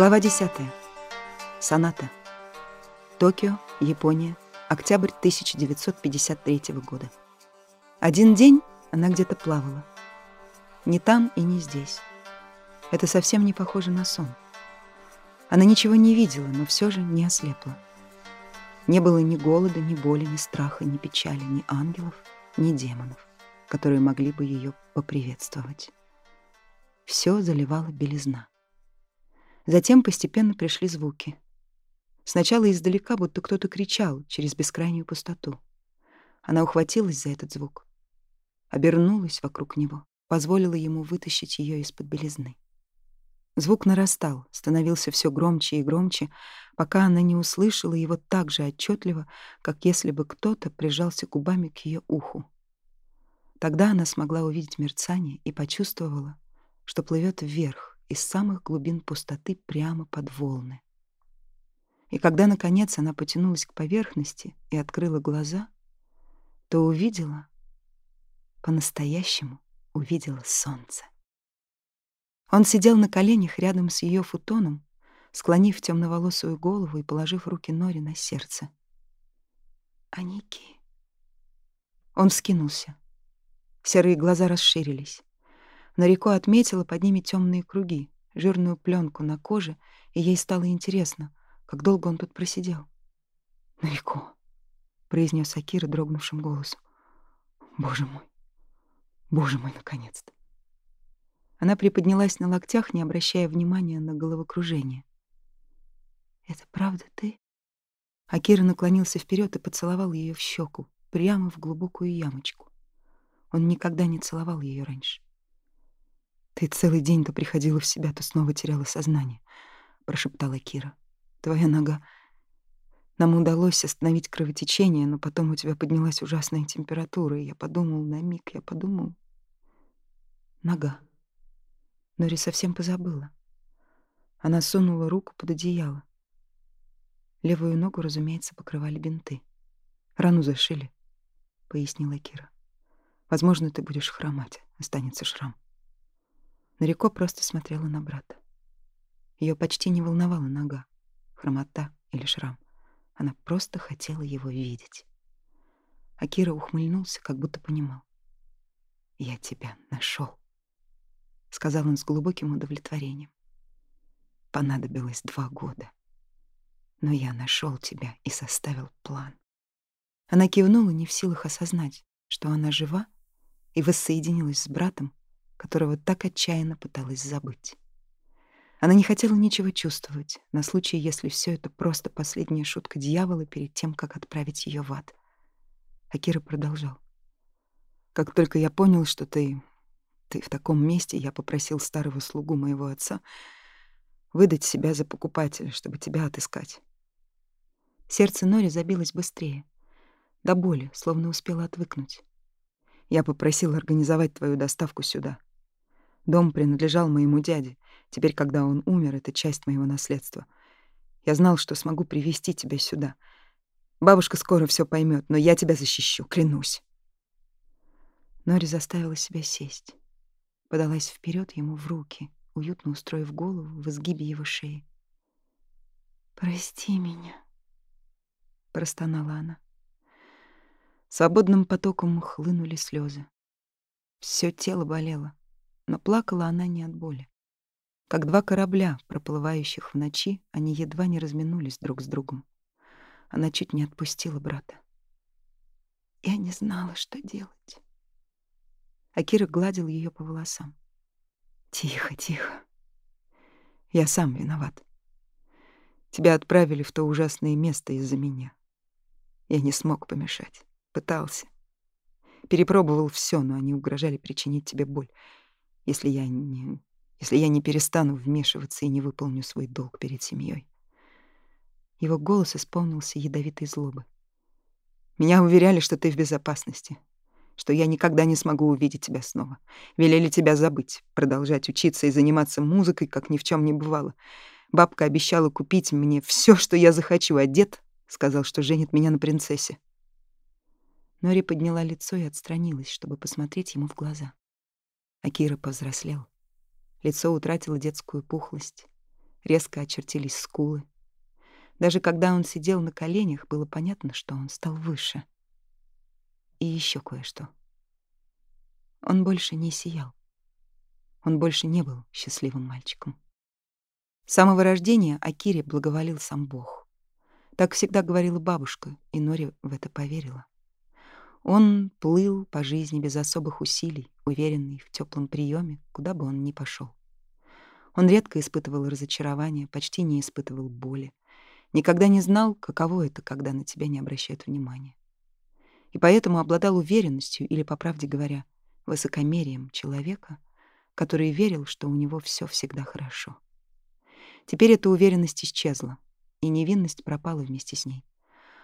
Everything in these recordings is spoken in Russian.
Глава 10. Соната. Токио, Япония. Октябрь 1953 года. Один день она где-то плавала. Не там и не здесь. Это совсем не похоже на сон. Она ничего не видела, но все же не ослепла. Не было ни голода, ни боли, ни страха, ни печали, ни ангелов, ни демонов, которые могли бы ее поприветствовать. Все заливала белизна. Затем постепенно пришли звуки. Сначала издалека, будто кто-то кричал через бескрайнюю пустоту. Она ухватилась за этот звук, обернулась вокруг него, позволила ему вытащить ее из-под белизны. Звук нарастал, становился все громче и громче, пока она не услышала его так же отчетливо, как если бы кто-то прижался губами к ее уху. Тогда она смогла увидеть мерцание и почувствовала, что плывет вверх из самых глубин пустоты прямо под волны. И когда, наконец, она потянулась к поверхности и открыла глаза, то увидела, по-настоящему увидела солнце. Он сидел на коленях рядом с ее футоном, склонив темноволосую голову и положив руки Нори на сердце. «Аники». Он вскинулся. Серые глаза расширились. Нарико отметила под ними темные круги, жирную пленку на коже, и ей стало интересно, как долго он тут просидел. «Нарико», — произнес Акира дрогнувшим голосом. «Боже мой! Боже мой, наконец-то!» Она приподнялась на локтях, не обращая внимания на головокружение. «Это правда ты?» Акира наклонился вперед и поцеловал ее в щеку, прямо в глубокую ямочку. Он никогда не целовал ее раньше. «Ты целый день то приходила в себя, то снова теряла сознание», — прошептала Кира. «Твоя нога...» Нам удалось остановить кровотечение, но потом у тебя поднялась ужасная температура, и я подумал на миг, я подумал... Нога. Нори совсем позабыла. Она сунула руку под одеяло. Левую ногу, разумеется, покрывали бинты. «Рану зашили», — пояснила Кира. «Возможно, ты будешь хромать, останется шрам». Нарико просто смотрела на брата. Ее почти не волновала нога, хромота или шрам. Она просто хотела его видеть. Акира ухмыльнулся, как будто понимал. «Я тебя нашел. — сказал он с глубоким удовлетворением. «Понадобилось два года. Но я нашел тебя и составил план». Она кивнула, не в силах осознать, что она жива и воссоединилась с братом, которого так отчаянно пыталась забыть. Она не хотела ничего чувствовать, на случай, если все это просто последняя шутка дьявола перед тем, как отправить ее в ад. Акира продолжал. «Как только я понял, что ты ты в таком месте, я попросил старого слугу моего отца выдать себя за покупателя, чтобы тебя отыскать. Сердце Нори забилось быстрее, до боли, словно успело отвыкнуть. Я попросил организовать твою доставку сюда. Дом принадлежал моему дяде. Теперь, когда он умер, это часть моего наследства. Я знал, что смогу привести тебя сюда. Бабушка скоро все поймет, но я тебя защищу, клянусь. Нори заставила себя сесть подалась вперед ему в руки, уютно устроив голову в изгибе его шеи. «Прости меня», — простонала она. Свободным потоком хлынули слезы. Все тело болело, но плакала она не от боли. Как два корабля, проплывающих в ночи, они едва не разминулись друг с другом. Она чуть не отпустила брата. Я не знала, что делать. Акира гладил ее по волосам. «Тихо, тихо. Я сам виноват. Тебя отправили в то ужасное место из-за меня. Я не смог помешать. Пытался. Перепробовал все, но они угрожали причинить тебе боль, если я не... если я не перестану вмешиваться и не выполню свой долг перед семьей. Его голос исполнился ядовитой злобы. Меня уверяли, что ты в безопасности, что я никогда не смогу увидеть тебя снова. Велели тебя забыть, продолжать учиться и заниматься музыкой, как ни в чем не бывало. Бабка обещала купить мне все, что я захочу, а дед сказал, что женит меня на принцессе. Нори подняла лицо и отстранилась, чтобы посмотреть ему в глаза. Акира повзрослел. Лицо утратило детскую пухлость. резко очертились скулы. Даже когда он сидел на коленях, было понятно, что он стал выше. И еще кое-что. Он больше не сиял. Он больше не был счастливым мальчиком. С самого рождения Акире благоволил сам Бог. Так всегда говорила бабушка, и Нори в это поверила. Он плыл по жизни без особых усилий, уверенный в теплом приеме, куда бы он ни пошел. Он редко испытывал разочарование, почти не испытывал боли. Никогда не знал, каково это, когда на тебя не обращают внимания. И поэтому обладал уверенностью, или, по правде говоря, высокомерием человека, который верил, что у него все всегда хорошо. Теперь эта уверенность исчезла, и невинность пропала вместе с ней.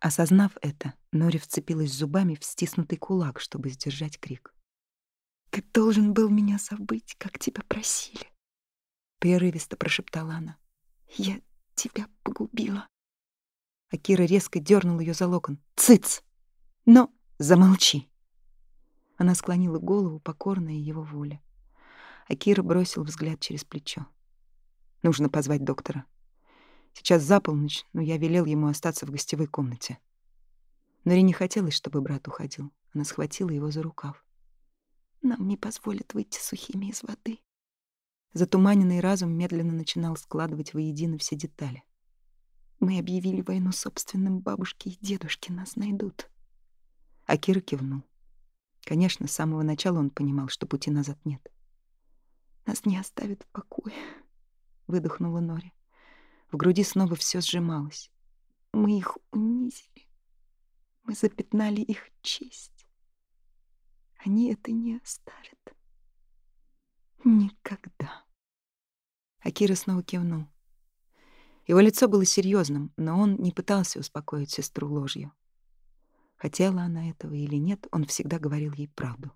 Осознав это, Нори вцепилась зубами в стиснутый кулак, чтобы сдержать крик. «Ты должен был меня забыть, как тебя просили», — прерывисто прошептала она. «Я тебя погубила». Акира резко дернул ее за локон. «Цыц! Но замолчи!» Она склонила голову, покорная его воле. Акира бросил взгляд через плечо. «Нужно позвать доктора. Сейчас за полночь, но я велел ему остаться в гостевой комнате. Норе не хотелось, чтобы брат уходил. Она схватила его за рукав. «Нам не позволят выйти сухими из воды». Затуманенный разум медленно начинал складывать воедино все детали. «Мы объявили войну собственным бабушке и дедушке, нас найдут». Акира кивнул. Конечно, с самого начала он понимал, что пути назад нет. «Нас не оставят в покое», — выдохнула Нори. В груди снова все сжималось. Мы их унизили. Мы запятнали их честь. Они это не оставят. Никогда. Акира снова кивнул. Его лицо было серьезным, но он не пытался успокоить сестру ложью. Хотела она этого или нет, он всегда говорил ей правду.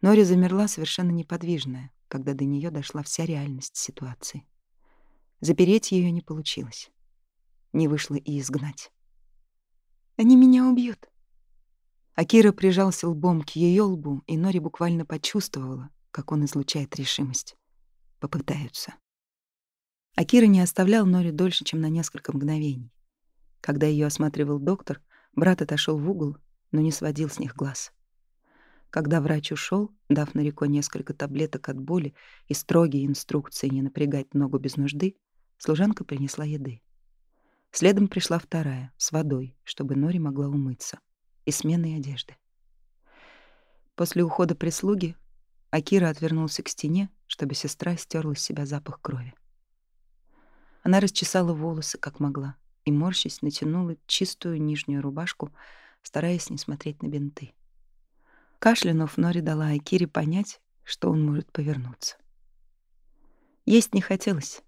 Нори замерла совершенно неподвижная, когда до нее дошла вся реальность ситуации. Запереть ее не получилось. Не вышло и изгнать. «Они меня убьют». Акира прижался лбом к ее лбу, и Нори буквально почувствовала, как он излучает решимость. Попытаются. Акира не оставлял Нори дольше, чем на несколько мгновений. Когда ее осматривал доктор, брат отошел в угол, но не сводил с них глаз. Когда врач ушел, дав Нарико несколько таблеток от боли и строгие инструкции не напрягать ногу без нужды, Служанка принесла еды. Следом пришла вторая, с водой, чтобы Нори могла умыться, и сменной одежды. После ухода прислуги Акира отвернулся к стене, чтобы сестра стерла с себя запах крови. Она расчесала волосы, как могла, и, морщись, натянула чистую нижнюю рубашку, стараясь не смотреть на бинты. Кашлянув, Нори дала Акире понять, что он может повернуться. Есть не хотелось,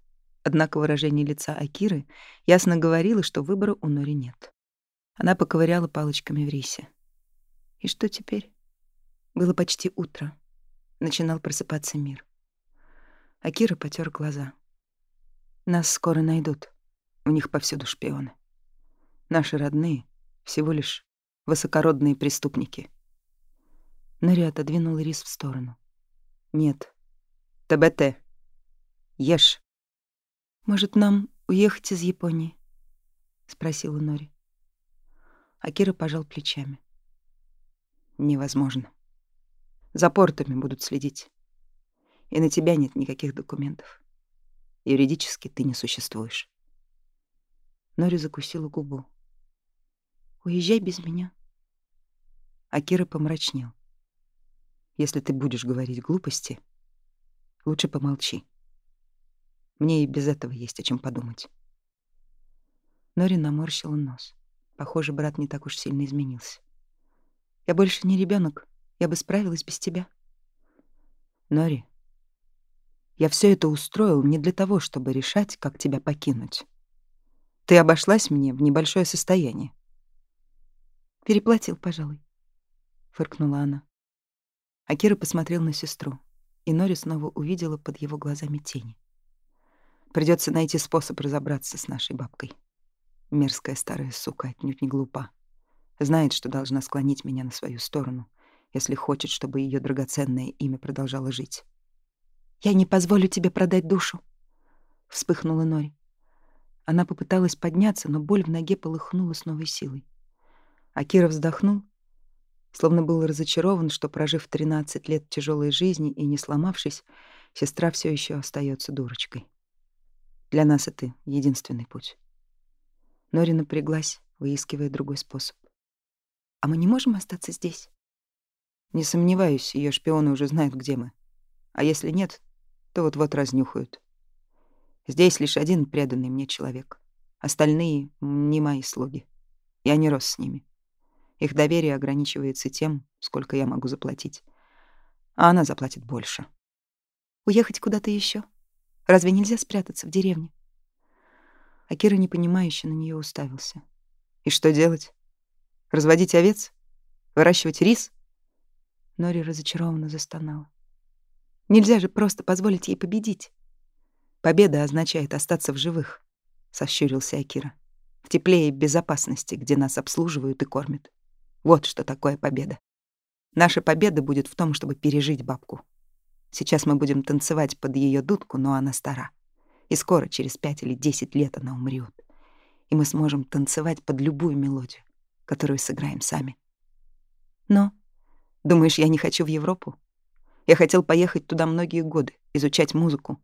Однако выражение лица Акиры ясно говорило, что выбора у Нори нет. Она поковыряла палочками в рисе. И что теперь? Было почти утро. Начинал просыпаться мир. Акира потер глаза. Нас скоро найдут. У них повсюду шпионы. Наши родные всего лишь высокородные преступники. Нори отодвинула рис в сторону. Нет. ТБТ. Ешь. «Может, нам уехать из Японии?» — спросила Нори. Акира пожал плечами. «Невозможно. За портами будут следить. И на тебя нет никаких документов. Юридически ты не существуешь». Нори закусила губу. «Уезжай без меня». Акира помрачнел. «Если ты будешь говорить глупости, лучше помолчи». Мне и без этого есть о чем подумать. Нори наморщила нос. Похоже, брат не так уж сильно изменился. Я больше не ребенок. Я бы справилась без тебя. Нори, я все это устроил не для того, чтобы решать, как тебя покинуть. Ты обошлась мне в небольшое состояние. Переплатил, пожалуй, фыркнула она. Акира посмотрел на сестру, и Нори снова увидела под его глазами тени. Придется найти способ разобраться с нашей бабкой. Мерзкая старая сука отнюдь не глупа. Знает, что должна склонить меня на свою сторону, если хочет, чтобы ее драгоценное имя продолжало жить. «Я не позволю тебе продать душу». — вспыхнула Нори. Она попыталась подняться, но боль в ноге полыхнула с новой силой. Акира вздохнул, словно был разочарован, что, прожив 13 лет тяжелой жизни и не сломавшись, сестра все еще остается дурочкой. Для нас это единственный путь. Нори напряглась, выискивая другой способ. «А мы не можем остаться здесь?» «Не сомневаюсь, ее шпионы уже знают, где мы. А если нет, то вот-вот разнюхают. Здесь лишь один преданный мне человек. Остальные — не мои слуги. Я не рос с ними. Их доверие ограничивается тем, сколько я могу заплатить. А она заплатит больше. Уехать куда-то еще? Разве нельзя спрятаться в деревне? Акира непонимающе на нее уставился. И что делать? Разводить овец? Выращивать рис? Нори разочарованно застонала. Нельзя же просто позволить ей победить. Победа означает остаться в живых, сощурился Акира. В тепле и безопасности, где нас обслуживают и кормят. Вот что такое победа. Наша победа будет в том, чтобы пережить бабку. Сейчас мы будем танцевать под ее дудку, но она стара. И скоро, через пять или десять лет, она умрет. И мы сможем танцевать под любую мелодию, которую сыграем сами. Но, думаешь, я не хочу в Европу? Я хотел поехать туда многие годы, изучать музыку.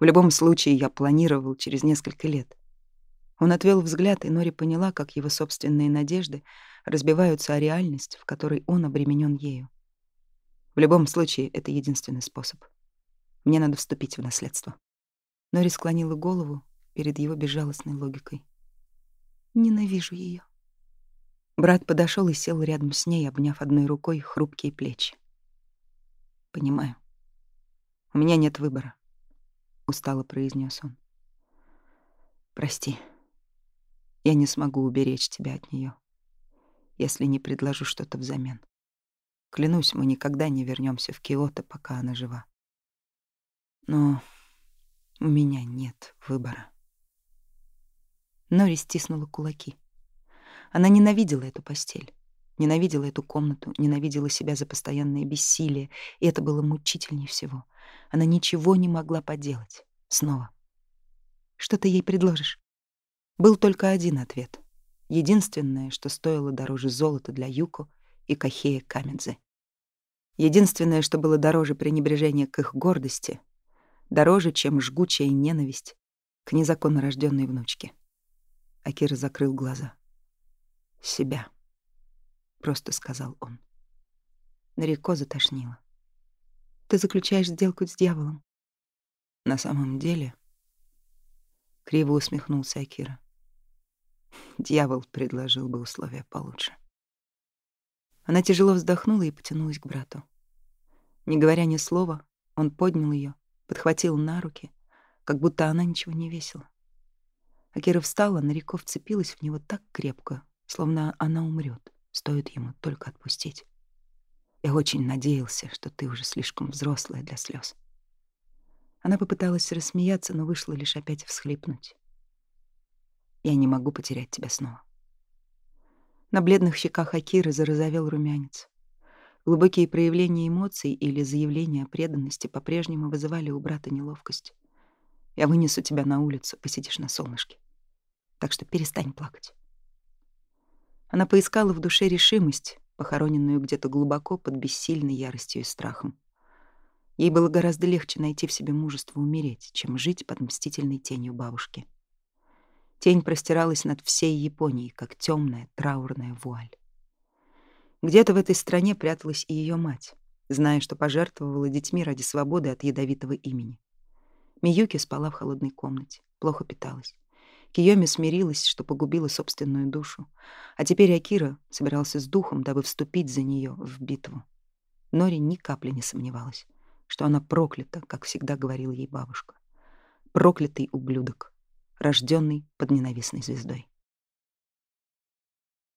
В любом случае, я планировал через несколько лет. Он отвел взгляд, и Нори поняла, как его собственные надежды разбиваются о реальность, в которой он обременен ею. В любом случае, это единственный способ. Мне надо вступить в наследство. Нори склонила голову перед его безжалостной логикой. Ненавижу ее. Брат подошел и сел рядом с ней, обняв одной рукой хрупкие плечи. Понимаю. У меня нет выбора, устало произнес он. Прости. Я не смогу уберечь тебя от нее если не предложу что-то взамен. Клянусь, мы никогда не вернемся в Киото, пока она жива. Но у меня нет выбора. Нори стиснула кулаки. Она ненавидела эту постель, ненавидела эту комнату, ненавидела себя за постоянное бессилие, и это было мучительнее всего. Она ничего не могла поделать. Снова. «Что ты ей предложишь?» Был только один ответ — единственное, что стоило дороже золота для Юко и Кахея Камедзе. Единственное, что было дороже пренебрежения к их гордости, дороже, чем жгучая ненависть к незаконно рожденной внучке. Акира закрыл глаза. «Себя», — просто сказал он. Нареко затошнило. «Ты заключаешь сделку с дьяволом?» «На самом деле...» — криво усмехнулся Акира. Дьявол предложил бы условия получше. Она тяжело вздохнула и потянулась к брату. Не говоря ни слова, он поднял ее, подхватил на руки, как будто она ничего не весила. Акира встала, Нарико вцепилась в него так крепко, словно она умрет, стоит ему только отпустить. Я очень надеялся, что ты уже слишком взрослая для слез. Она попыталась рассмеяться, но вышла лишь опять всхлипнуть. Я не могу потерять тебя снова. На бледных щеках Акиры зарозовел румянец. Глубокие проявления эмоций или заявления о преданности по-прежнему вызывали у брата неловкость. Я вынесу тебя на улицу, посидишь на солнышке. Так что перестань плакать. Она поискала в душе решимость, похороненную где-то глубоко под бессильной яростью и страхом. Ей было гораздо легче найти в себе мужество умереть, чем жить под мстительной тенью бабушки. Тень простиралась над всей Японией, как темная траурная вуаль. Где-то в этой стране пряталась и ее мать, зная, что пожертвовала детьми ради свободы от ядовитого имени. Миюки спала в холодной комнате, плохо питалась. Киоми смирилась, что погубила собственную душу, а теперь Акира собирался с духом, дабы вступить за нее в битву. Нори ни капли не сомневалась, что она проклята, как всегда говорила ей бабушка. Проклятый ублюдок рожденный под ненавистной звездой.